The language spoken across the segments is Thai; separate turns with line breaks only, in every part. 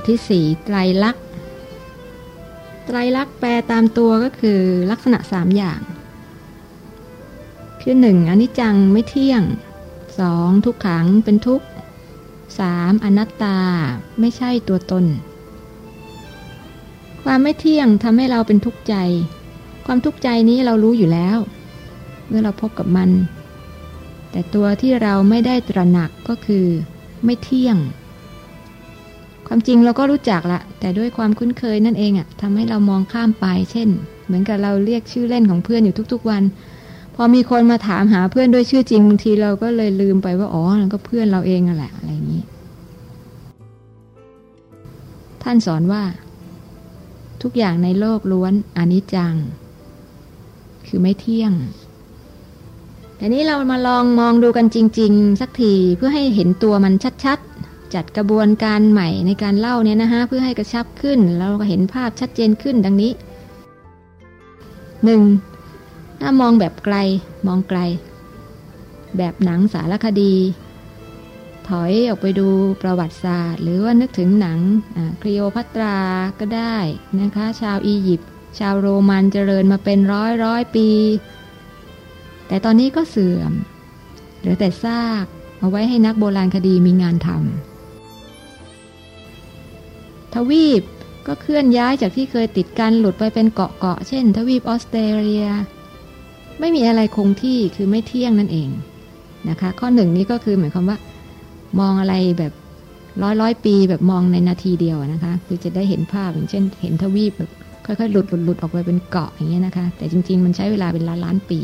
ทที่สี่ไตรลักษณ์ไตรลักษณ์แปลตามตัวก็คือลักษณะสามอย่าง คือหนึ่งอนิจจังไม่เที่ยงสองทุกขังเป็นทุกข์สามอนัตตาไม่ใช่ตัวตน ความไม่เที่ยงทำให้เราเป็นทุกข์ใจ ความทุกข์ใจนี้เรารู้อยู่แล้ว เมื่อเราพบกับมัน แต่ตัวที่เราไม่ได้ตระหนักก็คือ ไม่เที่ยง ความจริงเราก็รู้จักละ แต่ด้วยความคุ้นเคยนั่นเองอะทำให้เรามองข้ามไป เช่น เหมือนกับเราเรียกชื่อเล่นของเพื่อนอยู่ทุก ๆ วัน พอมีคนมาถามหาเพื่อนด้วยชื่อจริงบางทีเราก็เลยลืมไปว่าอ๋อนั่นก็เพื่อนเราเองอะแหละอะไรอย่างนี้ ท่านสอนว่า ทุกอย่างในโลกล้วนอนิจจัง คือไม่เที่ยงแต่นี้เรามาลองมองดูกันจริง ๆ สักทีเพื่อให้เห็นตัวมันชัดๆ จัดกระบวนการใหม่ในการเล่าเนี่ยนะฮะเพื่อให้กระชับขึ้น แล้วก็เห็นภาพชัดเจนขึ้นดังนี้ 1. ถ้ามองแบบไกลมองไกล แบบหนังสารคดี ถอยออกไปดูประวัติศาสตร์ หรือว่านึกถึงหนังคลีโอพัตราก็ได้นะคะ ชาวอียิปต์ชาวโรมันเจริญมาเป็นร้อยร้อยปี แต่ตอนนี้ก็เสื่อม เหลือแต่ซากเอาไว้ให้นักโบราณคดีมีงานทำ ทวีปก็เคลื่อนย้ายจากที่เคยติดกันหลุดไปเป็นเกาะเกาะเช่น ทวีปออสเตรเลีย ไม่มีอะไรคงที่คือไม่เที่ยงนั่นเองนะคะ ข้อหนึ่งนี้ก็คือหมายความว่า มองอะไรแบบร้อยร้อยปีแบบมองในนาทีเดียวนะคะ คือจะได้เห็นภาพอย่างเช่น เห็นทวีปแบบค่อยๆหลุดหลุดหลุดออกไปเป็นเกาะอย่างเงี้ยนะคะ แต่จริง ๆ มันใช้เวลาเป็นล้านล้านปี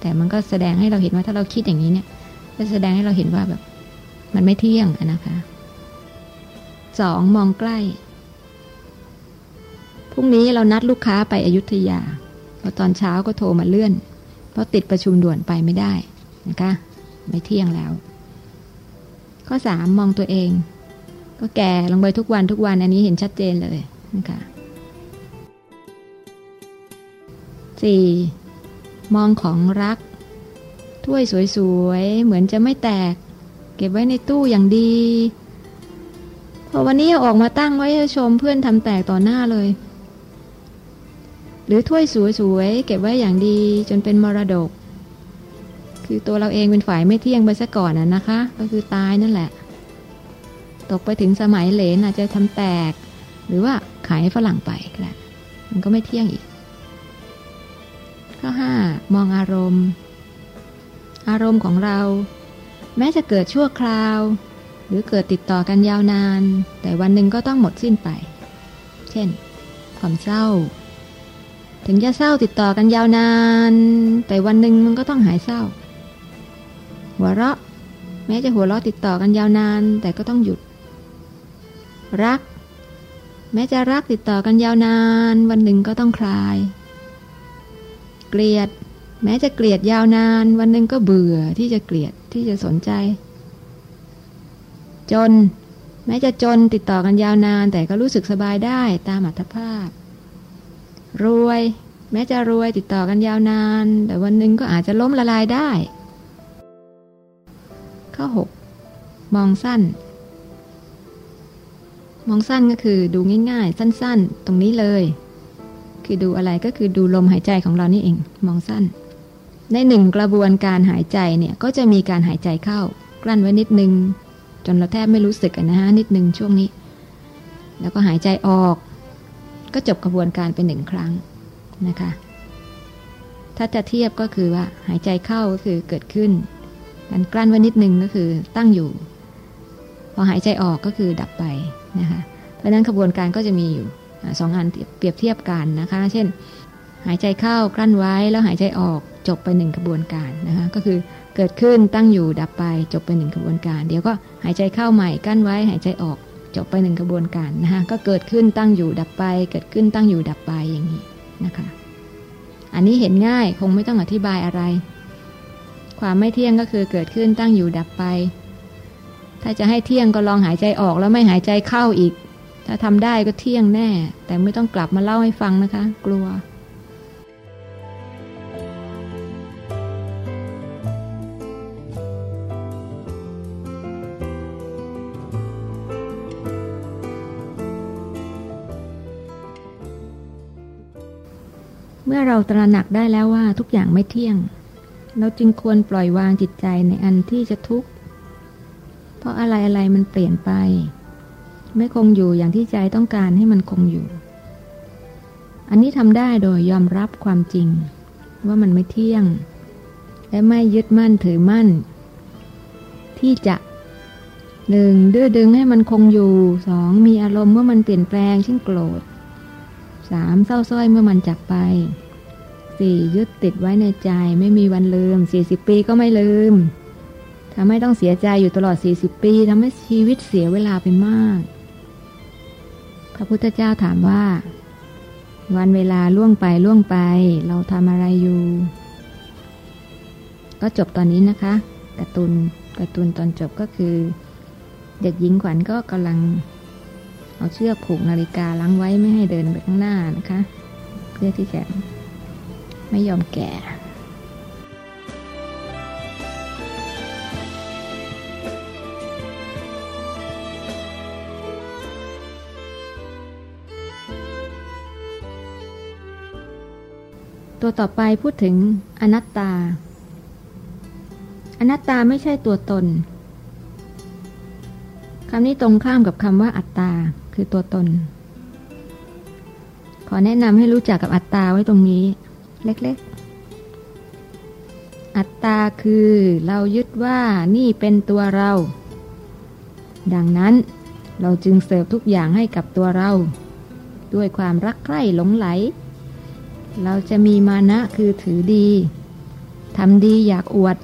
แต่มันก็แสดงให้เราเห็นว่าถ้าเราคิดอย่างนี้เนี่ยก็แสดงให้เราเห็นว่าแบบมันไม่เที่ยงนะคะ สองมองใกล้ พรุ่งนี้เรานัดลูกค้าไปอยุธยาพอตอนเช้าก็โทรมาเลื่อน เพราะติดประชุมด่วนไปไม่ได้นะคะ ไม่เที่ยงแล้ว ข้อสามมองตัวเอง ก็แก่ลงไปทุกวันทุกวันอันนี้เห็นชัดเจนเลยนะคะสี่มองของรัก ถ้วยสวยๆ เหมือนจะไม่แตก เก็บไว้ในตู้อย่างดี พอวันนี้ออกมาตั้งไว้ชมเพื่อนทำแตกต่อหน้าเลย หรือถ้วยสวยๆเก็บไว้อย่างดีจนเป็นมรดก คือตัวเราเองเป็นฝ่ายไม่เที่ยงไปซะก่อนน่ะนะคะ ก็คือตายนั่นแหละ ตกไปถึงสมัยเหลนอาจจะทำแตก หรือว่าขายให้ฝรั่งไปก็ได้มันก็ไม่เที่ยงอีกข้อ5มองอารมณ์ อารมณ์ของเรา แม้จะเกิดชั่วคราว หรือเกิดติดต่อกันยาวนาน แต่วันหนึ่งก็ต้องหมดสิ้นไป เช่น ความเศร้า ถึงจะเศร้าติดต่อกันยาวนาน แต่วันหนึ่งมันก็ต้องหายเศร้า หัวเราะ แม้จะหัวเราะติดต่อกันยาวนาน แต่ก็ต้องหยุด รัก แม้จะรักติดต่อกันยาวนาน วันหนึ่งก็ต้องคลาย เกลียด แม้จะเกลียดยาวนาน วันหนึ่งก็เบื่อที่จะเกลียดที่จะสนใจ จน แม้จะจนติดต่อกันยาวนาน แต่ก็รู้สึกสบายได้ตามอัตภาพ รวย แม้จะรวยติดต่อกันยาวนาน แต่วันหนึ่งก็อาจจะล้มละลายได้ ข้อ 6 มองสั้น มองสั้นก็คือดูง่าย ๆ สั้น ๆ ตรงนี้เลย คือดูอะไรก็คือดูลมหายใจของเรานี่เอง มองสั้นในหนึ่งกระบวนการหายใจเนี่ยก็จะมีการหายใจเข้ากลั้นไว้นิดนึง จนเราแทบไม่รู้สึกนะฮะนิดนึงช่วงนี้ แล้วก็หายใจออก ก็จบกระบวนการเป็นหนึ่งครั้งนะคะ ถ้าจะเทียบก็คือว่าหายใจเข้าก็คือเกิดขึ้นการกลั้นไว้นิดนึงก็คือตั้งอยู่ พอหายใจออกก็คือดับไปนะคะเพราะนั้นกระบวนการก็จะมีอยู่สองอันเปรียบเทียบกันนะคะ เช่น หายใจเข้ากลั้นไว้แล้วหายใจออกจบไปหนึ่งกระบวนการนะคะก็คือเกิดขึ้นตั้งอยู่ดับไปจบไปหนึ่งกระบวนการ เดี๋ยวก็หายใจเข้าใหม่กั้นไว้หายใจออกจบไปหนึ่งกระบวนการนะคะก็เกิดขึ้นตั้งอยู่ดับไป เกิดขึ้นตั้งอยู่ดับไปอย่างนี้นะคะอันนี้เห็นง่ายคงไม่ต้องอธิบายอะไร ความไม่เที่ยงก็คือเกิดขึ้นตั้งอยู่ดับไป ถ้าจะให้เที่ยงก็ลองหายใจออกแล้วไม่หายใจเข้าอีก ถ้าทำได้ก็เที่ยงแน่ แต่ไม่ต้องกลับมาเล่าให้ฟังนะคะ กลัว มื่อเราตระหนักได้แล้วว่าทุกอย่างไม่เที่ยง เราจึงควรปล่อยวางจิตใจในอันที่จะทุกข์ เพราะอะไรอะไรมันเปลี่ยนไป ไม่คงอยู่อย่างที่ใจต้องการให้มันคงอยู่ อันนี้ทำได้โดยยอมรับความจริง ว่ามันไม่เที่ยง และไม่ยึดมั่นถือมั่น ที่จะหนึ่งดื้อดึงให้มันคงอยู่สองมีอารมณ์เมื่อมันเปลี่ยนแปลงเช่นโกรธสามเศร้าส้อยเมื่อมันจากไป สี่ยึดติดไว้ในใจไม่มีวันลืมสี่สิบปีก็ไม่ลืมทำให้ต้องเสียใจอยู่ตลอดสี่สิบปีทำให้ชีวิตเสียเวลาไปมาก พระพุทธเจ้าถามว่า วันเวลาล่วงไปล่วงไป เราทำอะไรอยู่ ก็จบตอนนี้นะคะการ์ตูนการ์ตูนตอนจบก็คือ เด็กหญิงขวัญก็กำลัง เอาเชือกผูกนาฬิกาล้างไว้ไม่ให้เดินไปข้างหน้านะคะ เพื่อที่จะ ไม่ยอมแก่ตัวต่อไปพูดถึงอนัตตา อนัตตาไม่ใช่ตัวตน คำนี้ตรงข้ามกับคำว่าอัตตา คือตัวตน ขอแนะนำให้รู้จักกับอัตตาไว้ตรงนี้ เล็กๆ อัตตาคือเรายึดว่านี่เป็นตัวเรา ดังนั้นเราจึงเสิร์ฟทุกอย่างให้กับตัวเรา ด้วยความรักใคร่หลงไหล เราจะมีมานะคือถือดีทำดีอยากอวด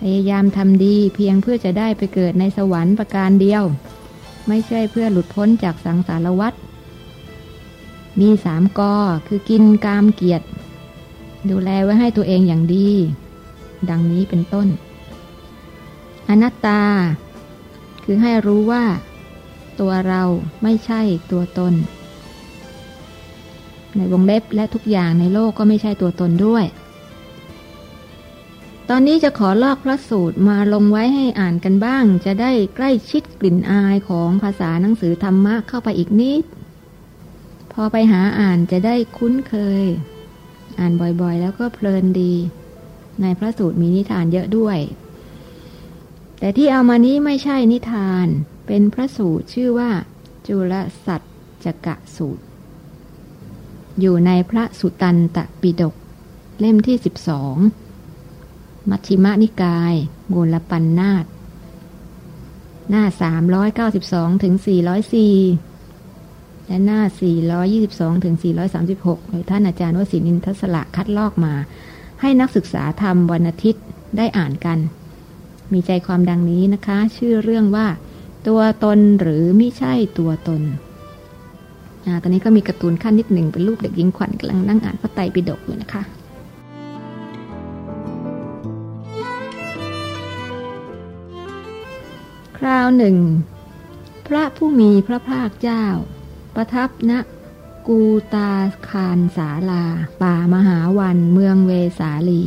พยายามทำดีเพียงเพื่อจะได้ไปเกิดในสวรรค์ประการเดียว ไม่ใช่เพื่อหลุดพ้นจากสังสารวัฏมีสามกอคือกินกามเกียรติ ดูแลไว้ให้ตัวเองอย่างดี ดังนี้เป็นต้น อนัตตา คือให้รู้ว่า ตัวเราไม่ใช่ตัวตน ในวงเล็บและทุกอย่างในโลกก็ไม่ใช่ตัวตนด้วย ตอนนี้จะขอลอกพระสูตรมาลงไว้ให้อ่านกันบ้าง จะได้ใกล้ชิดกลิ่นอายของภาษาหนังสือธรรมะเข้าไปอีกนิด พอไปหาอ่านจะได้คุ้นเคย อ่านบ่อยๆ แล้วก็เพลินดี ในพระสูตรมีนิทานเยอะด้วย แต่ที่เอามานี้ไม่ใช่นิทาน เป็นพระสูตรชื่อว่า จุลสัตจกะสูตร อยู่ในพระสุตันตปิฎกเล่มที่สิบสองมัชฌิมนิกายมูลปันนาตหน้า392ถึง404 และหน้า 422ถึง436 โดยท่านอาจารย์วสินินทศละคัดลอกมา ให้นักศึกษาธรรมวันอาทิตย์ได้อ่านกัน มีใจความดังนี้นะคะ ชื่อเรื่องว่า ตัวตนหรือไม่ใช่ตัวตนอ่าตอนนี้ก็มีการ์ตูนขั้นนิดหนึ่งเป็นรูปเด็กหญิงขวัญกำลังนั่งอ่านพระไตรปิฎกอยู่นะคะคราวหนึ่ง พระผู้มีพระภาคเจ้า ประทับณกูตาคารสาลา ป่ามหาวันเมืองเวสาลี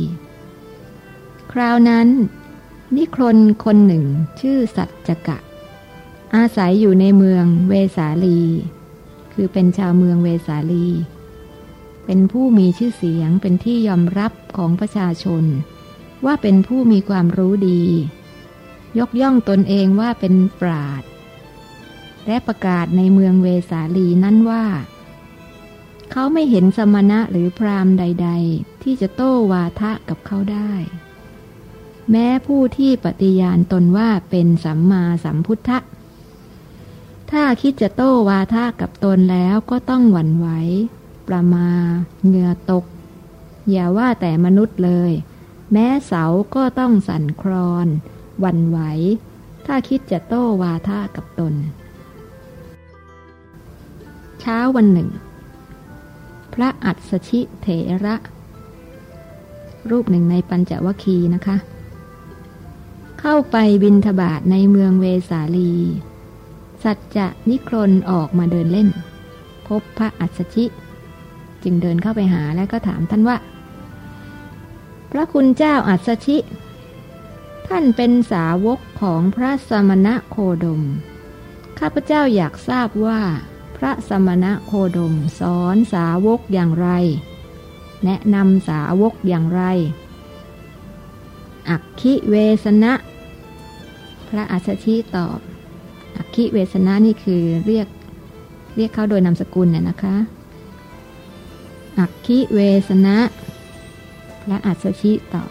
คราวนั้น นิครนคนหนึ่งชื่อสัจจกะ อาศัยอยู่ในเมืองเวสาลี คือเป็นชาวเมืองเวสาลี เป็นผู้มีชื่อเสียงเป็นที่ยอมรับของประชาชน ว่าเป็นผู้มีความรู้ดี ยกย่องตนเองว่าเป็นปราด และประกาศในเมืองเวสาลีนั้นว่า เขาไม่เห็นสมณะหรือพรามใด ๆ ที่จะโต้วาทะกับเขาได้ แม้ผู้ที่ปฏิญาณตนว่าเป็นสัมมาสัมพุทธะ ถ้าคิดจะโต้วาทะกับตนแล้วก็ต้องหวั่นไหว ประมาเหงื่อตก อย่าว่าแต่มนุษย์เลย แม้เสาก็ต้องสั่นคลอนหวั่นไหว ถ้าคิดจะโต้วาทากับตน เช้าวันหนึ่ง พระอัศชิเถระ รูปหนึ่งในปัญจวคีนะคะ เข้าไปบินทบาทในเมืองเวสาลี สัจจะนิครนออกมาเดินเล่น พบพระอัศชิ จึงเดินเข้าไปหาและก็ถามท่านว่า พระคุณเจ้าอัศชิ ท่านเป็นสาวกของพระสมณะโคดม ข้าพเจ้าอยากทราบว่า พระสมณะโคดมสอนสาวกอย่างไร แนะนำสาวกอย่างไร อักคิเวสนะ พระอัสชิตอบ อักคิเวสนะนี่คือเรียกเรียกเขาโดยนามสกุลเนี่ยนะคะ อักคิเวสนะ พระอัสชิตอบ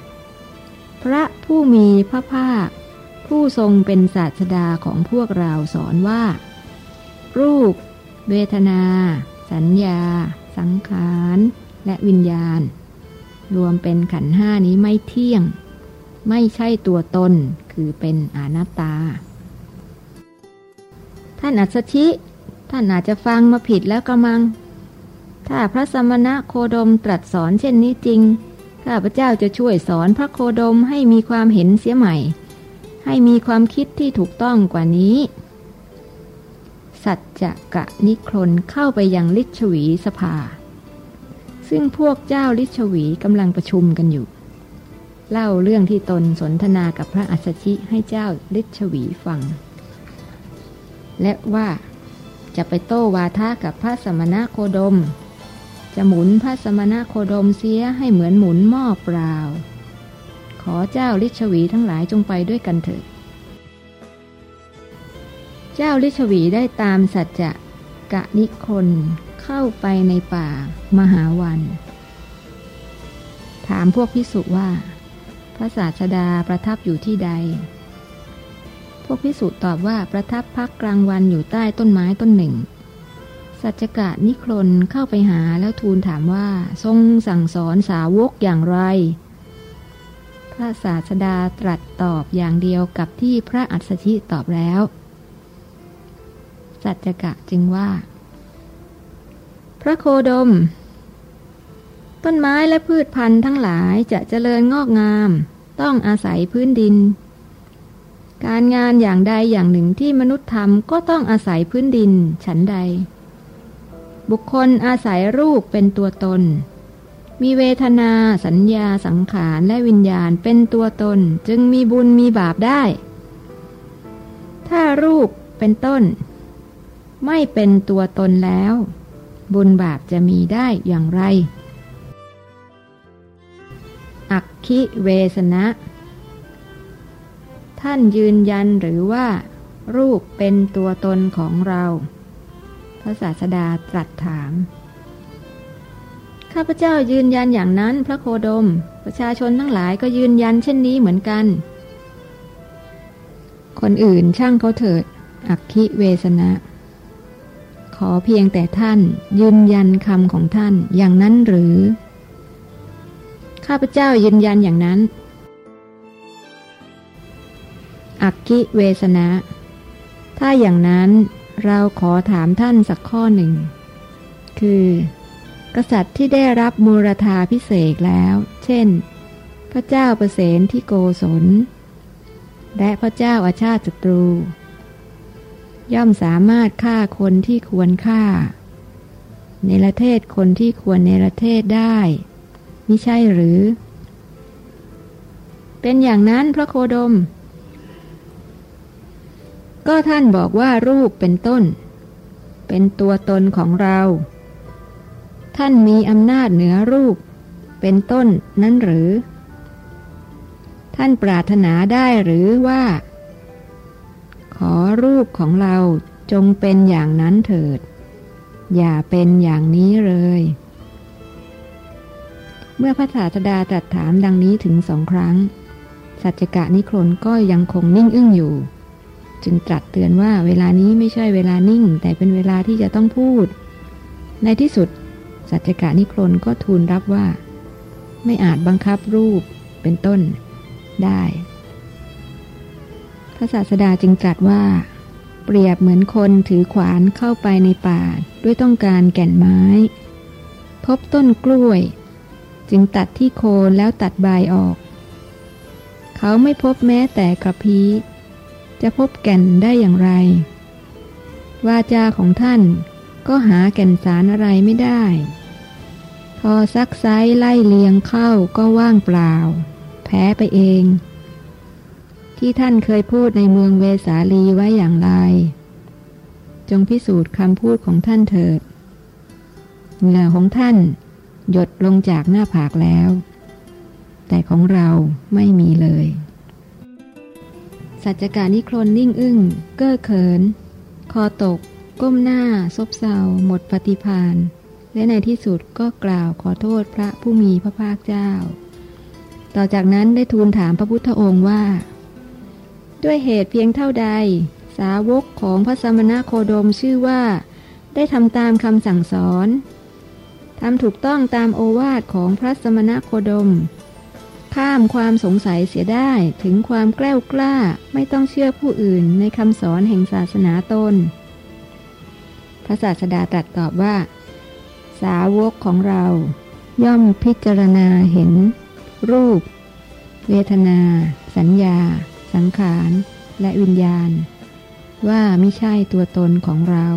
พระผู้มีพระภาค ผู้ทรงเป็นศาสดาของพวกเราสอนว่า รูป เวทนา สัญญา สังขาร และวิญญาณ รวมเป็นขันห้านี้ไม่เที่ยง ไม่ใช่ตัวตน คือเป็นอนัตตา ท่านอัศชิ ท่านอาจจะฟังมาผิดแล้วกระมัง ถ้าพระสมณะโคดมตรัสสอนเช่นนี้จริง ข้าพเจ้าจะช่วยสอนพระโคดมให้มีความเห็นเสียใหม่ ให้มีความคิดที่ถูกต้องกว่านี้ สัจจะกะนิครนเข้าไปยังลิชวีสภา ซึ่งพวกเจ้าลิชวีกำลังประชุมกันอยู่ เล่าเรื่องที่ตนสนทนากับพระอัสชิให้เจ้าลิชวีฟัง และว่าจะไปโต้วาทะกับพระสมณะโคดม จะหมุนพระสมณะโคดมเสียให้เหมือนหมุนหม้อเปล่า ขอเจ้าลิชวีทั้งหลายจงไปด้วยกันเถิด เจ้าลิชวีได้ตามสัจจะกะนิคนเข้าไปในป่ามหาวัน ถามพวกพิสุว่า พระศาสดาประทับอยู่ที่ใด พวกพิสุตอบว่าประทับพักกลางวันอยู่ใต้ต้นไม้ต้นหนึ่ง สัจกะนิครนเข้าไปหาแล้วทูลถามว่าทรงสั่งสอนสาวกอย่างไร พระศาสดาตรัสตอบอย่างเดียวกับที่พระอัสสชิตอบแล้ว สัจกะจึงว่า พระโคดม ต้นไม้และพืชพันธุ์ทั้งหลายจะเจริญงอกงาม ต้องอาศัยพื้นดิน การงานอย่างใดอย่างหนึ่งที่มนุษย์ทำก็ต้องอาศัยพื้นดินฉันใด บุคคลอาศัยรูปเป็นตัวตนมีเวทนาสัญญาสังขารและวิญญาณเป็นตัวตนจึงมีบุญมีบาปได้ ถ้ารูปเป็นต้น ไม่เป็นตัวตนแล้ว บุญบาปจะมีได้อย่างไร อักคิเวสนะ ท่านยืนยันหรือว่า รูปเป็นตัวตนของเรา พระศาสดาตรัสถาม ข้าพเจ้ายืนยันอย่างนั้นพระโคดม ประชาชนทั้งหลายก็ยืนยันเช่นนี้เหมือนกัน คนอื่นช่างเขาเถิด อักคิเวสนะ ขอเพียงแต่ท่านยืนยันคำของท่านอย่างนั้นหรือ ข้าพเจ้ายืนยันอย่างนั้น อักกิเวสนะ ถ้าอย่างนั้นเราขอถามท่านสักข้อหนึ่ง คือ กษัตริย์ที่ได้รับมูรธาพิเศษแล้ว เช่น พระเจ้าประเสนที่โกศล และพระเจ้าอาชาติศัตรู ย่อมสามารถฆ่าคนที่ควรฆ่า ในประเทศคนที่ควรในประเทศได้ไม่ใช่หรือ เป็นอย่างนั้นพระโคดม ก็ท่านบอกว่ารูปเป็นต้น เป็นตัวตนของเรา ท่านมีอำนาจเหนือรูป เป็นต้นนั้นหรือ ท่านปรารถนาได้หรือว่า ขอรูปของเราจงเป็นอย่างนั้นเถิด อย่าเป็นอย่างนี้เลย เมื่อพระศาสดาตรัสถามดังนี้ถึงสองครั้ง สัจกะนิครนก็ยังคงนิ่งอึ้งอยู่ จึงตรัสเตือนว่าเวลานี้ไม่ใช่เวลานิ่ง แต่เป็นเวลาที่จะต้องพูด ในที่สุด สัจกะนิครนก็ทูลรับว่า ไม่อาจบังคับรูปเป็นต้นได้ พระศาสดาจึงตรัสว่า เปรียบเหมือนคนถือขวานเข้าไปในป่าด้วยต้องการแก่นไม้ พบต้นกล้วย จึงตัดที่โคนแล้วตัดใบออก เขาไม่พบแม้แต่กระพี้จะพบแก่นได้อย่างไร วาจาของท่านก็หาแก่นสารอะไรไม่ได้ พอซักไซไล่เลียงเข้าก็ว่างเปล่า แพ้ไปเอง ที่ท่านเคยพูดในเมืองเวสาลีไว้อย่างไร จงพิสูจน์คำพูดของท่านเถิดเหงื่อของท่าน หยดลงจากหน้าผากแล้ว แต่ของเราไม่มีเลย สัจการนิครนนิ่งอึ้ง เก้อเขิน คอตก ก้มหน้า ซบเซา หมดปฏิพานและในที่สุดก็กล่าวขอโทษพระผู้มีพระภาคเจ้า ต่อจากนั้นได้ทูลถามพระพุทธองค์ว่า ด้วยเหตุเพียงเท่าใด สาวกของพระสมณโคดมชื่อว่า ได้ทำตามคำสั่งสอนทำถูกต้องตามโอวาทของพระสมณโคดม ข้ามความสงสัยเสียได้ถึงความแกล้วกล้าไม่ต้องเชื่อผู้อื่นในคำสอนแห่งศาสนาตน พระศาสดาตรัสตอบว่า สาวกของเรา ย่อมพิจารณาเห็น รูป เวทนา สัญญา สังขารและวิญญาณ ว่าไม่ใช่ตัวตนของเรา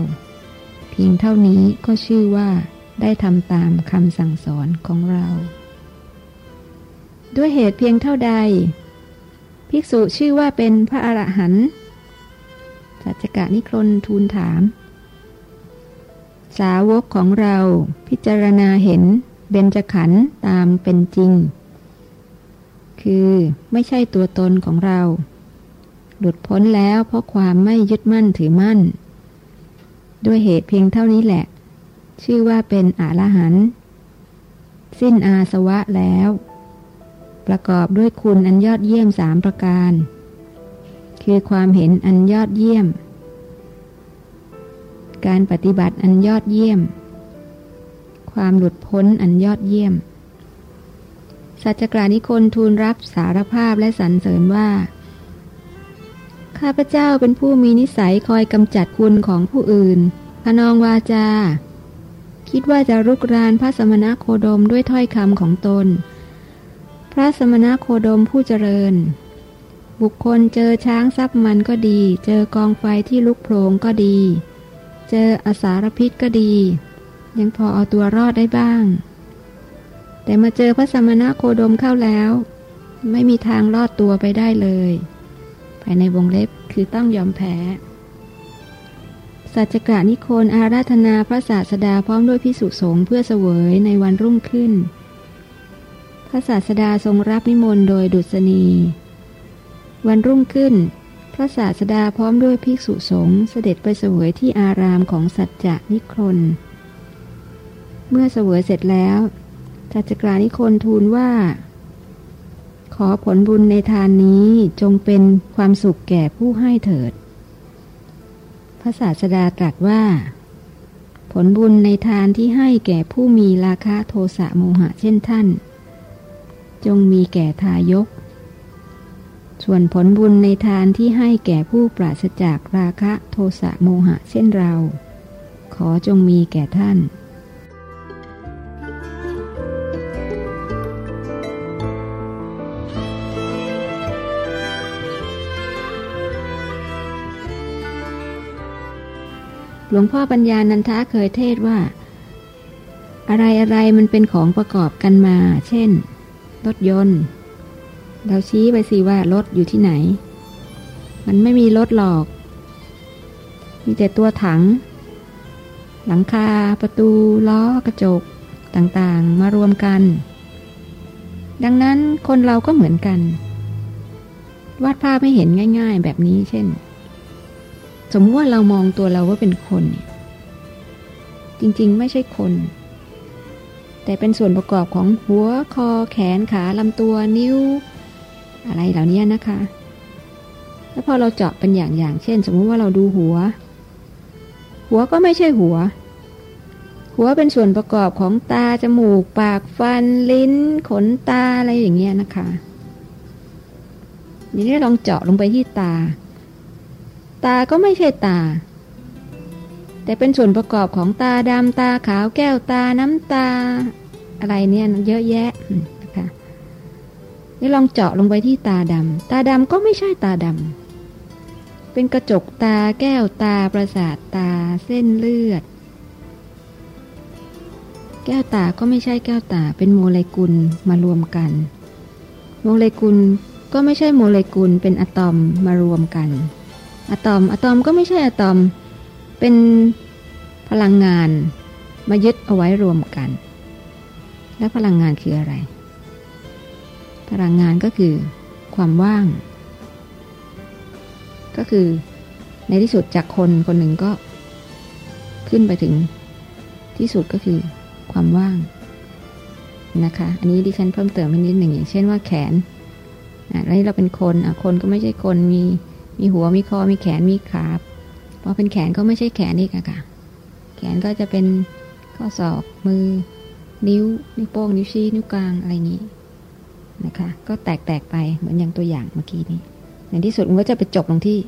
เพียงเท่านี้ก็ชื่อว่าได้ทำตามคำสั่งสอนของเรา ด้วยเหตุเพียงเท่าใด ภิกษุชื่อว่าเป็นพระอรหันต์สัจกะนิครนทูลถาม สาวกของเราพิจารณาเห็นเบญจขันธ์ตามเป็นจริง คือไม่ใช่ตัวตนของเรา หลุดพ้นแล้วเพราะความไม่ยึดมั่นถือมั่น ด้วยเหตุเพียงเท่านี้แหละ ชื่อว่าเป็นอรหันต์สิ้นอาสวะแล้ว ประกอบด้วยคุณอันยอดเยี่ยมสามประการ คือความเห็นอันยอดเยี่ยม การปฏิบัติอันยอดเยี่ยม ความหลุดพ้นอันยอดเยี่ยม สัจกรานิคนทูลรับสารภาพและสรรเสริญว่า ข้าพเจ้าเป็นผู้มีนิสัยคอยกำจัดคุณของผู้อื่นพนองวาจา คิดว่าจะรุกรานพระสมณโคดมด้วยถ้อยคำของตน พระสมณโคดมผู้เจริญ บุคคลเจอช้างซับมันก็ดี เจอกองไฟที่ลุกโพลงก็ดี เจออสารพิษก็ดี ยังพอเอาตัวรอดได้บ้าง แต่มาเจอพระสมณะโคดมเข้าแล้ว ไม่มีทางรอดตัวไปได้เลย ภายในวงเล็บคือต้องยอมแพ้ สัจกะนิโคนอาราธนาพระศาสดาพร้อมด้วยพิสุสงฆ์เพื่อเสวยในวันรุ่งขึ้น พระศาสดาทรงรับนิมนต์โดยดุษณี วันรุ่งขึ้น พระศาสดาพร้อมด้วยภิกษุสงฆ์เสด็จไปเสวยที่อารามของสัจจนิครนเมื่อเสวยเสร็จแล้ว สัจกรานิคนทูลว่า ขอผลบุญในทานนี้จงเป็นความสุขแก่ผู้ให้เถิด พระศาสดาตรัสว่า ผลบุญในทานที่ให้แก่ผู้มีราคะโทสะโมหะเช่นท่าน จงมีแก่ทายก ส่วนผลบุญในทานที่ให้แก่ผู้ปราศจากราคะโทสะโมหะเช่นเรา ขอจงมีแก่ท่าน หลวงพ่อปัญญานันทะเคยเทศว่า อะไรอะไรมันเป็นของประกอบกันมา เช่น รถยนต์ เราชี้ไปสิว่ารถอยู่ที่ไหน มันไม่มีรถหรอก มีแต่ตัวถัง หลังคา ประตู ล้อกระจกต่างๆ มารวมกัน ดังนั้นคนเราก็เหมือนกัน วาดภาพไม่เห็นง่าย ๆ แบบนี้เช่น สมมติว่าเรามองตัวเราว่าเป็นคนจริงๆ ไม่ใช่คน แต่เป็นส่วนประกอบของหัวคอแขนขาลำตัวนิ้ว อะไรเหล่านี้นะคะ แล้วพอเราเจาะเป็นอย่างๆเช่น สมมติว่าเราดูหัว หัวก็ไม่ใช่หัว หัวเป็นส่วนประกอบของตาจมูก ปากฟัน ลิ้น ขนตาอะไรอย่างเงี้ยนะคะทีนี้ลองเจาะลงไปที่ตา ตาก็ไม่ใช่ตา แต่เป็นส่วนประกอบของตาดำตาขาวแก้วตาน้ำตา อะไรเนี่ยเยอะแยะนี่ลองเจาะลงไปที่ตาดำตาดำก็ไม่ใช่ตาดำเป็นกระจกตาแก้วตาประสาทตาเส้นเลือด แก้วตาก็ไม่ใช่แก้วตา เป็นโมเลกุลมารวมกัน โมเลกุลก็ไม่ใช่โมเลกุลเป็นอะตอมมารวมกัน อะตอมอะตอมก็ไม่ใช่อะตอม เป็นพลังงานมายึดเอาไว้รวมกัน และพลังงานคืออะไร พลังงานก็คือความว่าง ก็คือในที่สุดจากคนคนหนึ่งก็ ขึ้นไปถึงที่สุดก็คือความว่างนะคะ อันนี้ดิฉันเพิ่มเติมนิดหนึ่งอย่างเช่นว่าแขนอะแล้วเราเป็นคนอะคนก็ไม่ใช่คนมี มีหัวมีคอมีแขนมีขาพอเป็นแขนก็ไม่ใช่แขนอีกอะค่ะ แขนก็จะเป็นข้อศอกมือ นิ้ว นิ้วโป้งนิ้วชี้นิ้วกลางอะไรนี้นะคะ ก็แตกแตกไปเหมือนอย่างตัวอย่างเมื่อกี้นี้ในที่สุดมันก็จะไปจบลงที่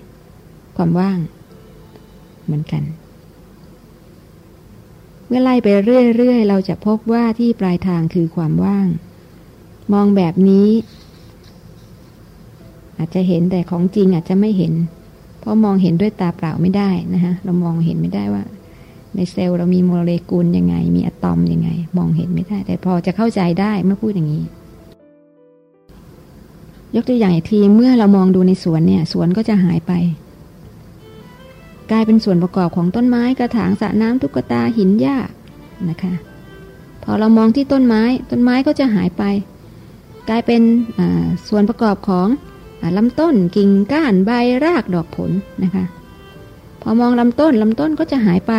ความว่างเหมือนกัน เมื่อไล่ไปเรื่อยๆเราจะพบว่าที่ปลายทางคือความว่าง มองแบบนี้ อาจจะเห็นแต่ของจริงอาจจะไม่เห็น เพราะมองเห็นด้วยตาเปล่าไม่ได้นะคะเรามองเห็นไม่ได้ว่า ในเซลล์เรามีโมเลกุลยังไง มีอะตอมยังไง มองเห็นไม่ได้ แต่พอจะเข้าใจได้เมื่อพูดอย่างนี้ ยกตัวอย่างอีกทีเมื่อเรามองดูในสวนเนี่ยสวนก็จะหายไป กลายเป็นส่วนประกอบของต้นไม้กระถางสระน้ำตุ๊กตาหินหญ้านะคะ พอเรามองที่ต้นไม้ ต้นไม้ก็จะหายไป กลายเป็นส่วนประกอบของ ลำต้นกิ่งก้านใบรากดอกผลนะคะ พอมองลำต้นลำต้นก็จะหายไป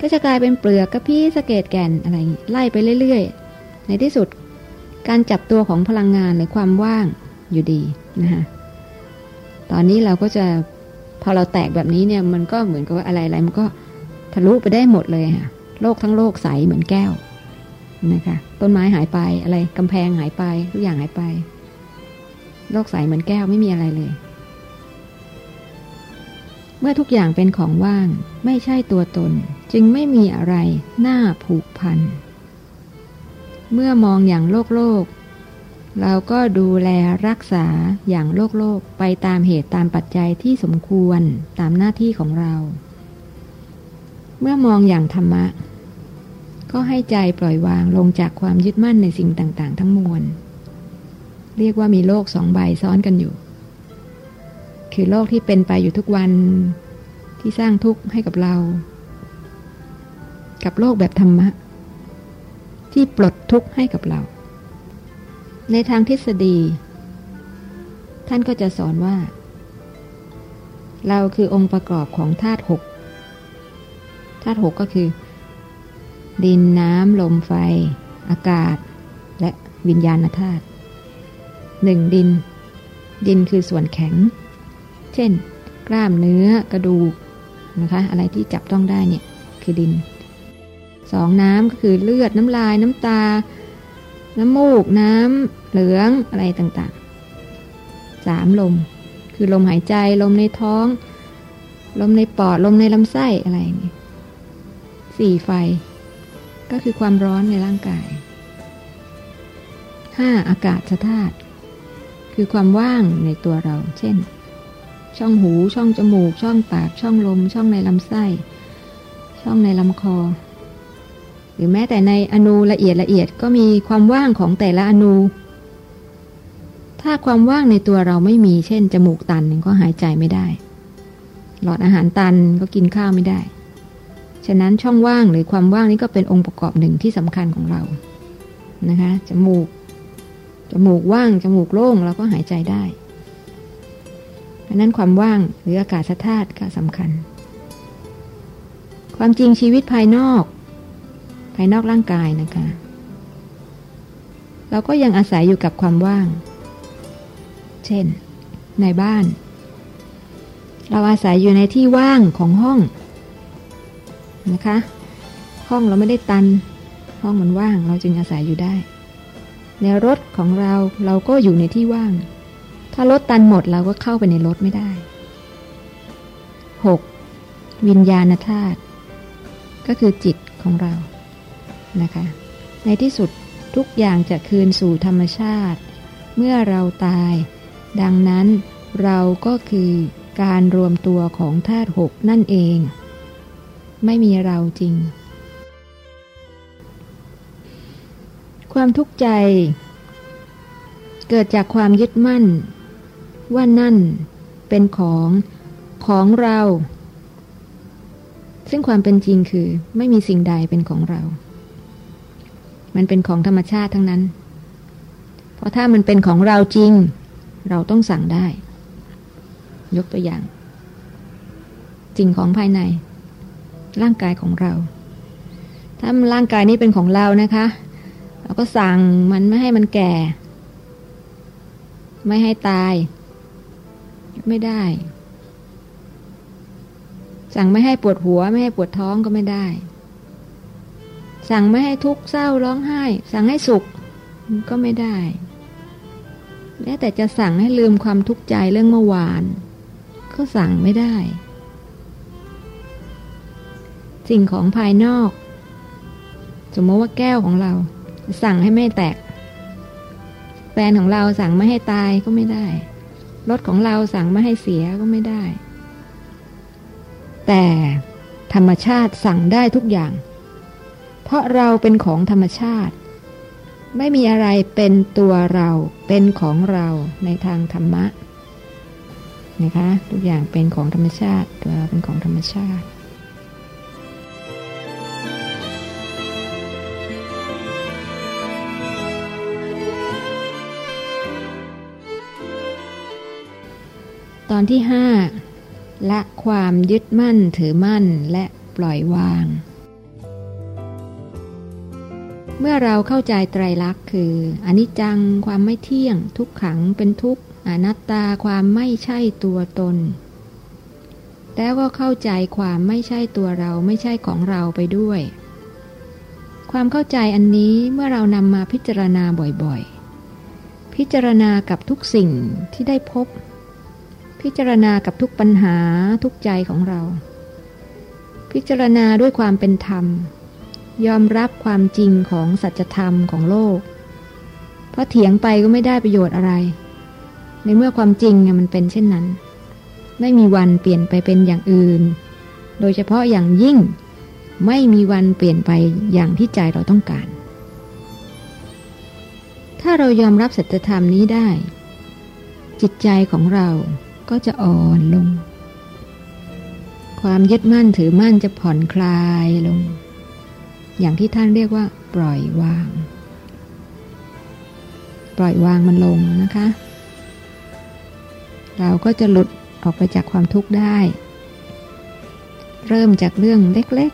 ก็จะกลายเป็นเปลือกกระพี้สะเกดแก่นอะไรไล่ไปเรื่อยๆ ในที่สุดการจับตัวของพลังงานหรือความว่างอยู่ดีนะคะตอนนี้เราก็จะพอเราแตกแบบนี้เนี่ยมันก็เหมือนกับว่าอะไรอะไรมันก็ทะลุไปได้หมดเลยค่ะโลกทั้งโลกใสเหมือนแก้วนะคะต้นไม้หายไปอะไรกำแพงหายไปทุกอย่างหายไป โลกใสเหมือนแก้วไม่มีอะไรเลย เมื่อทุกอย่างเป็นของว่าง ไม่ใช่ตัวตน จึงไม่มีอะไรน่าผูกพัน เมื่อมองอย่างโลกโลก เราก็ดูแลรักษาอย่างโลกโลกไปตามเหตุตามปัจจัยที่สมควรตามหน้าที่ของเรา เมื่อมองอย่างธรรมะ ก็ให้ใจปล่อยวางลงจากความยึดมั่นในสิ่งต่าง ๆ ทั้งมวล เรียกว่ามีโลกสองใบซ้อนกันอยู่ คือโลกที่เป็นไปอยู่ทุกวันที่สร้างทุกข์ให้กับเรา กับโลกแบบธรรมะ ที่ปลดทุกข์ให้กับเรา ในทางทฤษฎี ท่านก็จะสอนว่า เราคือองค์ประกอบของธาตุหกธาตุหกก็คือ ดินน้ำลมไฟ อากาศ และวิญญาณธาตุ หนึ่งดิน ดินคือส่วนแข็ง เช่น กล้ามเนื้อกระดูกนะคะอะไรที่จับต้องได้เนี่ยคือดินสองน้ำก็คือเลือดน้ำลายน้ำตา น้ำมูก น้ำเหลืองอะไรต่างๆสามลม คือลมหายใจลมในท้อง ลมในปอดลมในลำไส้อะไรนี่สี่ไฟ ก็คือความร้อนในร่างกายห้าอากาศธาตุ คือความว่างในตัวเรา เช่น ช่องหู ช่องจมูก ช่องปาก ช่องลม ช่องในลำไส้ ช่องในลำคอ หรือแม้แต่ในอนูละเอียดละเอียดก็มีความว่างของแต่ละอนู ถ้าความว่างในตัวเราไม่มีเช่น จมูกตันก็หายใจไม่ได้ หลอดอาหารตันก็กินข้าวไม่ได้ ฉะนั้นช่องว่างหรือความว่างนี้ก็เป็นองค์ประกอบหนึ่งที่สำคัญของเรานะคะจมูก จมูกว่าง จมูกโล่งเราก็หายใจได้เพราะนั้นความว่างหรืออากาศธาตุก็สำคัญ ความจริงชีวิตภายนอก ภายนอกร่างกายนะคะ เราก็ยังอาศัยอยู่กับความว่าง เช่น ในบ้าน เราอาศัยอยู่ในที่ว่างของห้องนะคะ ห้องเราไม่ได้ตัน ห้องมันว่างเราจึงอาศัยอยู่ได้ ในรถของเราเราก็อยู่ในที่ว่าง ถ้ารถตันหมดเราก็เข้าไปในรถไม่ได้ 6. วิญญาณธาตุก็คือจิตของเรานะคะ ในที่สุดทุกอย่างจะคืนสู่ธรรมชาติ เมื่อเราตาย ดังนั้นเราก็คือการรวมตัวของธาตุหกนั่นเอง ไม่มีเราจริง ความทุกข์ใจ เกิดจากความยึดมั่น ว่านั่นเป็นของของเรา ซึ่งความเป็นจริงคือไม่มีสิ่งใดเป็นของเรา มันเป็นของธรรมชาติทั้งนั้น เพราะถ้ามันเป็นของเราจริง เราต้องสั่งได้ ยกตัวอย่างสิ่งของภายใน ร่างกายของเรา ถ้าร่างกายนี้เป็นของเรานะคะ เราก็สั่งมันไม่ให้มันแก่ ไม่ให้ตาย ไม่ได้ สั่งไม่ให้ปวดหัว ไม่ให้ปวดท้องก็ไม่ได้ สั่งไม่ให้ทุกข์เศร้าร้องไห้ สั่งให้สุขก็ไม่ได้แม้แต่จะสั่งให้ลืมความทุกข์ใจเรื่องเมื่อวาน ก็สั่งไม่ได้ สิ่งของภายนอก สมมติว่าแก้วของเรา สั่งให้ไม่แตก แฟนของเราสั่งไม่ให้ตายก็ไม่ได้ รถของเราสั่งไม่ให้เสียก็ไม่ได้ แต่ธรรมชาติสั่งได้ทุกอย่าง เพราะเราเป็นของธรรมชาติ ไม่มีอะไรเป็นตัวเราเป็นของเราในทางธรรมะนะคะทุกอย่างเป็นของธรรมชาติตัวเราเป็นของธรรมชาติ ตอนที่ห้าละความยึดมั่นถือมั่นและปล่อยวาง เมื่อเราเข้าใจไตรลักษณ์คืออนิจจังความไม่เที่ยง ทุกขังเป็นทุกข์อนัตตาความไม่ใช่ตัวตน แล้วก็เข้าใจความไม่ใช่ตัวเราไม่ใช่ของเราไปด้วย ความเข้าใจอันนี้เมื่อเรานำมาพิจารณาบ่อยๆ พิจารณากับทุกสิ่งที่ได้พบ พิจารณากับทุกปัญหาทุกใจของเรา พิจารณาด้วยความเป็นธรรม ยอมรับความจริงของสัจธรรมของโลก เพราะเถียงไปก็ไม่ได้ประโยชน์อะไร ในเมื่อความจริงมันเป็นเช่นนั้น ไม่มีวันเปลี่ยนไปเป็นอย่างอื่น โดยเฉพาะอย่างยิ่งไม่มีวันเปลี่ยนไปอย่างที่ใจเราต้องการ ถ้าเรายอมรับสัจธรรมนี้ได้ จิตใจของเรา ก็จะอ่อนลง ความยึดมั่นถือมั่นจะผ่อนคลายลง อย่างที่ท่านเรียกว่า ปล่อยวาง ปล่อยวางมันลงนะคะ เราก็จะหลุดออกไปจากความทุกข์ได้ เริ่มจากเรื่องเล็ก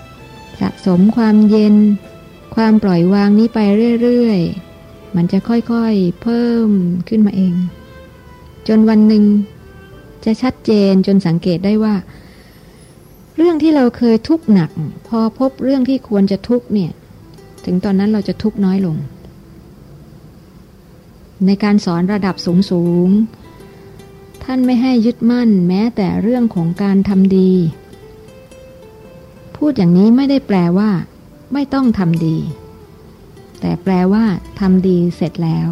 ๆ สะสมความเย็น ความปล่อยวางนี้ไปเรื่อยๆ มันจะค่อยๆ เพิ่มขึ้นมาเอง จนวันหนึ่ง จะชัดเจนจนสังเกตได้ว่า เรื่องที่เราเคยทุกข์หนัก พอพบเรื่องที่ควรจะทุกข์เนี่ย ถึงตอนนั้นเราจะทุกข์น้อยลง ในการสอนระดับสูงสูงท่านไม่ให้ยึดมั่นแม้แต่เรื่องของการทำดี พูดอย่างนี้ไม่ได้แปลว่า ไม่ต้องทำดี แต่แปลว่าทำดีเสร็จแล้ว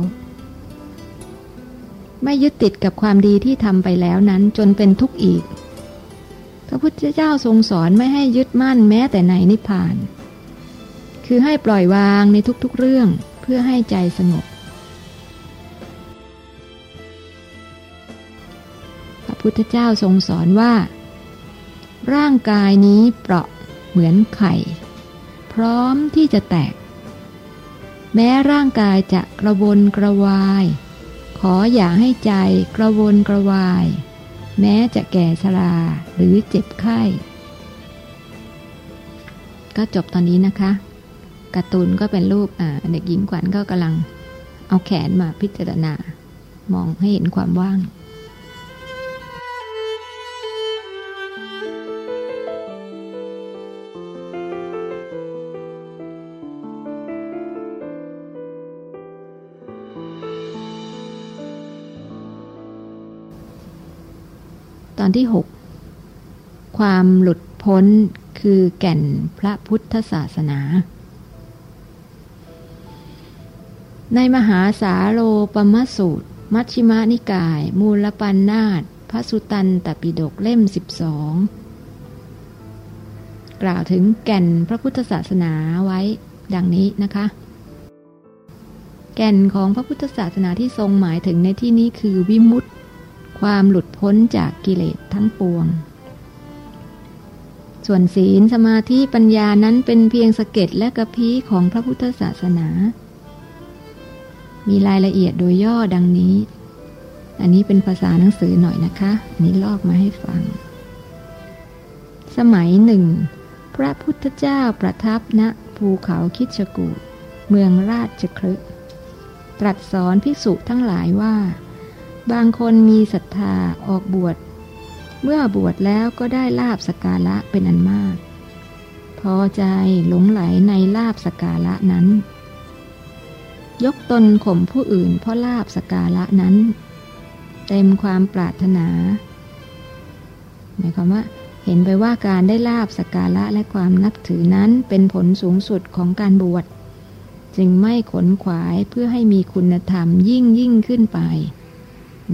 ไม่ยึดติดกับความดีที่ทำไปแล้วนั้นจนเป็นทุกข์อีก พระพุทธเจ้าทรงสอนไม่ให้ยึดมั่นแม้แต่ในนิพพาน คือให้ปล่อยวางในทุกๆเรื่องเพื่อให้ใจสงบ พระพุทธเจ้าทรงสอนว่า ร่างกายนี้เปราะเหมือนไข่ พร้อมที่จะแตก แม้ร่างกายจะกระวนกระวาย ขออย่าให้ใจกระวนกระวาย แม้จะแก่ชราหรือเจ็บไข้ ก็จบตอนนี้นะคะการ์ตูนก็เป็นรูปเด็กหญิงขวัญก็กำลังเอาแขนมาพิจารณา มองให้เห็นความว่าง ที่ 6 ความหลุดพ้นคือแก่นพระพุทธศาสนา ในมหาสาโลปมสูตร มัชชิมานิกาย มูลปันนาตพระสุตันตปิฎกเล่ม 12 กล่าวถึงแก่นพระพุทธศาสนาไว้ดังนี้นะคะ แก่นของพระพุทธศาสนาที่ทรงหมายถึงในที่นี้คือวิมุตติ ความหลุดพ้นจากกิเลสทั้งปวง ส่วนศีลสมาธิปัญญานั้นเป็นเพียงสะเก็ดและกระพี้ของพระพุทธศาสนา มีรายละเอียดโดยย่อดังนี้ อันนี้เป็นภาษาหนังสือหน่อยนะคะนนี้ลอกมาให้ฟัง สมัยหนึ่ง พระพุทธเจ้าประทับณภูเขาคิชกู เมืองราชคลึตรัสสอนภิกษุทั้งหลายว่า บางคนมีศรัทธาออกบวช เมื่อบวชแล้วก็ได้ลาบสการะเป็นอันมาก พอใจหลงไหลในลาบสการะนั้น ยกตนข่มผู้อื่นเพราะลาบสการะนั้น เต็มความปรารถนา หมายความว่า เห็นไปว่าการได้ลาบสการะและความนับถือนั้นเป็นผลสูงสุดของการบวช จึงไม่ขนขวายเพื่อให้มีคุณธรรมยิ่งยิ่งขึ้นไป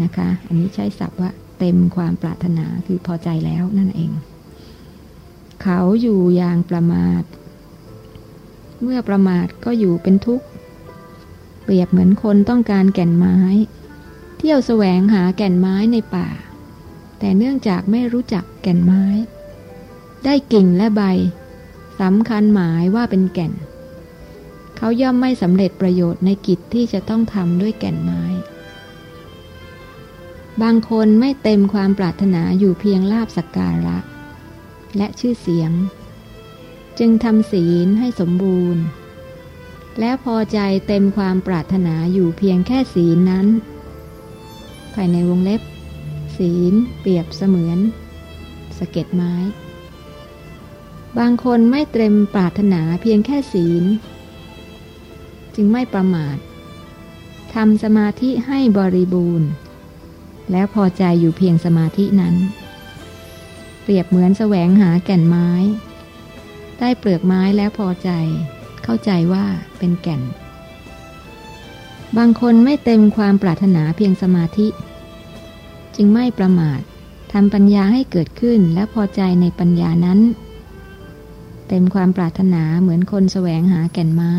นะคะ อันนี้ใช้ศัพท์ว่าเต็มความปรารถนาคือพอใจแล้วนั่นเอง เขาอยู่อย่างประมาท เมื่อประมาทก็อยู่เป็นทุกข์ เปรียบเหมือนคนต้องการแก่นไม้ เที่ยวแสวงหาแก่นไม้ในป่า แต่เนื่องจากไม่รู้จักแก่นไม้ ได้กิ่งและใบสำคัญหมายว่าเป็นแก่น เขาย่อมไม่สำเร็จประโยชน์ในกิจที่จะต้องทำด้วยแก่นไม้ บางคนไม่เต็มความปรารถนาอยู่เพียงลาบสักการะ และชื่อเสียง จึงทำศีลให้สมบูรณ์ และพอใจเต็มความปรารถนาอยู่เพียงแค่ศีลนั้น ภายในวงเล็บ ศีลเปรียบเสมือนสะเก็ดไม้ บางคนไม่เต็มปรารถนาเพียงแค่ศีล จึงไม่ประมาททำสมาธิให้บริบูรณ์ แล้วพอใจอยู่เพียงสมาธินั้น เปรียบเหมือนแสวงหาแก่นไม้ ได้เปลือกไม้แล้วพอใจ เข้าใจว่าเป็นแก่น บางคนไม่เต็มความปรารถนาเพียงสมาธิ จึงไม่ประมาททำปัญญาให้เกิดขึ้นและพอใจในปัญญานั้น เต็มความปรารถนาเหมือนคนแสวงหาแก่นไม้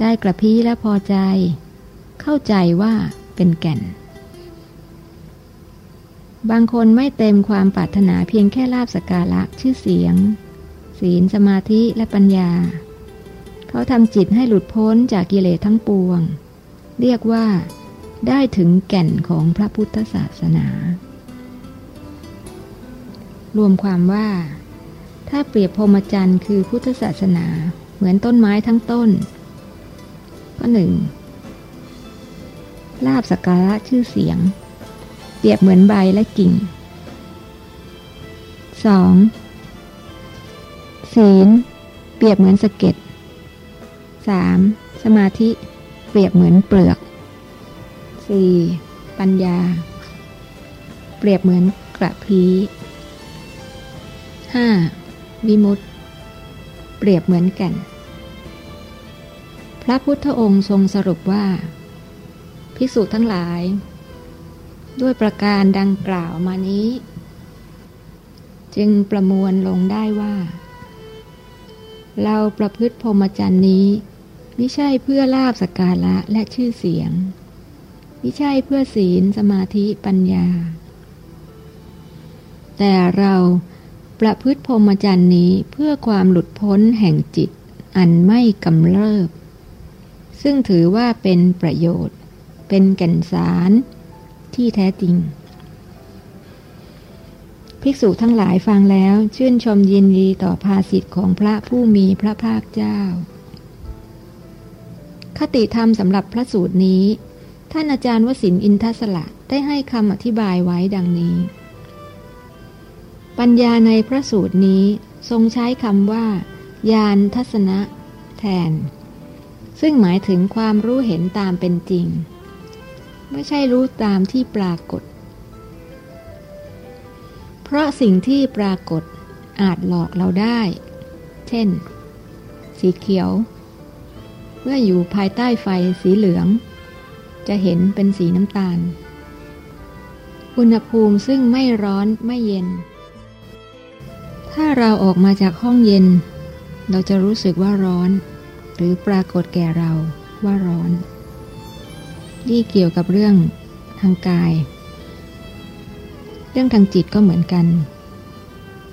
ได้กระพี้และพอใจ เข้าใจว่าเป็นแก่น บางคนไม่เต็มความปรารถนาเพียงแค่ลาบสการะชื่อเสียง ศีลสมาธิและปัญญา เขาทำจิตให้หลุดพ้นจากกิเลสทั้งปวง เรียกว่า ได้ถึงแก่นของพระพุทธศาสนา รวมความว่า ถ้าเปรียบพรหมจรรย์คือพุทธศาสนาเหมือนต้นไม้ทั้งต้น ก็หนึ่งลาบสการะชื่อเสียง เปรียบเหมือนใบและกิ่ง 2. ศีล เปรียบเหมือนสะเก็ด 3. สมาธิ เปรียบเหมือนเปลือก 4. ปัญญา เปรียบเหมือนกระพี้ 5. วิมุตติ เปรียบเหมือนแก่น พระพุทธองค์ทรงสรุปว่าพิสูจน์ทั้งหลาย ด้วยประการดังกล่าวมานี้ จึงประมวลลงได้ว่า เราประพฤติพรหมจรรย์นี้ไม่ใช่เพื่อลาบสกาละและชื่อเสียงไม่ใช่เพื่อศีลสมาธิปัญญา แต่เราประพฤติพรหมจรรย์นี้เพื่อความหลุดพ้นแห่งจิตอันไม่กำเริบ ซึ่งถือว่าเป็นประโยชน์ เป็นแก่นสาร ที่แท้จริง ภิกษุทั้งหลายฟังแล้วชื่นชมยินดีต่อภาสิทธิ์ของพระผู้มีพระภาคเจ้า คติธรรมสำหรับพระสูตรนี้ ท่านอาจารย์วสินอินทศละได้ให้คำอธิบายไว้ดังนี้ ปัญญาในพระสูตรนี้ทรงใช้คำว่า ยานทัศนะ แทน ซึ่งหมายถึงความรู้เห็นตามเป็นจริง ไม่ใช่รู้ตามที่ปรากฏ เพราะสิ่งที่ปรากฏอาจหลอกเราได้ เช่น สีเขียว เมื่ออยู่ภายใต้ไฟสีเหลือง จะเห็นเป็นสีน้ำตาล อุณหภูมิซึ่งไม่ร้อนไม่เย็น ถ้าเราออกมาจากห้องเย็น เราจะรู้สึกว่าร้อน หรือปรากฏแก่เราว่าร้อน นี่เกี่ยวกับเรื่องทางกาย เรื่องทางจิตก็เหมือนกัน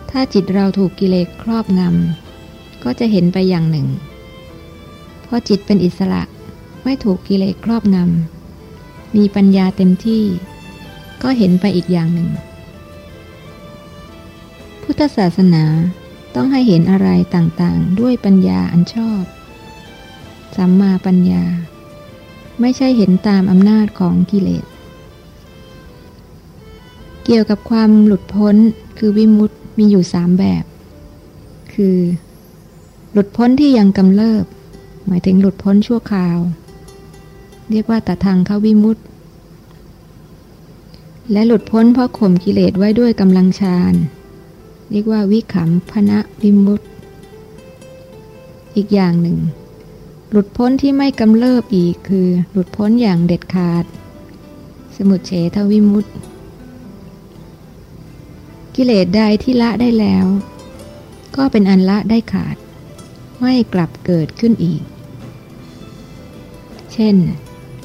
ถ้าจิตเราถูกกิเลสครอบงำก็จะเห็นไปอย่างหนึ่ง เพราะจิตเป็นอิสระไม่ถูกกิเลสครอบงำมีปัญญาเต็มที่ ก็เห็นไปอีกอย่างหนึ่ง พุทธศาสนาต้องให้เห็นอะไรต่างๆ ด้วยปัญญาอันชอบ สัมมาปัญญา ไม่ใช่เห็นตามอำนาจของกิเลส เกี่ยวกับความหลุดพ้นคือวิมุตติมีอยู่สามแบบ คือ หลุดพ้นที่ยังกำเริบ หมายถึงหลุดพ้นชั่วคราว เรียกว่าตทางเข้าวิมุตติและหลุดพ้นเพราะข่มกิเลสไว้ด้วยกำลังฌานเรียกว่าวิขำพนะวิมุตติอีกอย่างหนึ่ง หลุดพ้นที่ไม่กำเริบอีกคือ หลุดพ้นอย่างเด็ดขาด สมุดเฉทวิมุตติ กิเลสใดที่ละได้แล้ว ก็เป็นอันละได้ขาด ไม่กลับเกิดขึ้นอีก เช่น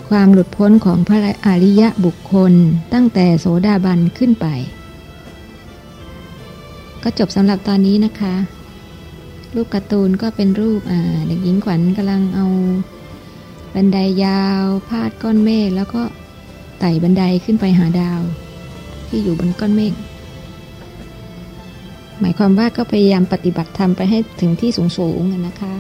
ความหลุดพ้นของพระอริยะบุคคลตั้งแต่โสดาบันขึ้นไป ก็จบสำหรับตอนนี้นะคะ รูปการ์ตูนก็เป็นรูปเด็กหญิงขวัญกำลังเอา บันไดยาว พาดก้อนเมฆแล้วก็ไต่บันไดขึ้นไปหาดาว ที่อยู่บนก้อนเมฆหมายความว่าก็พยายามปฏิบัติธรรมไปให้ถึงที่สูงๆนะคะ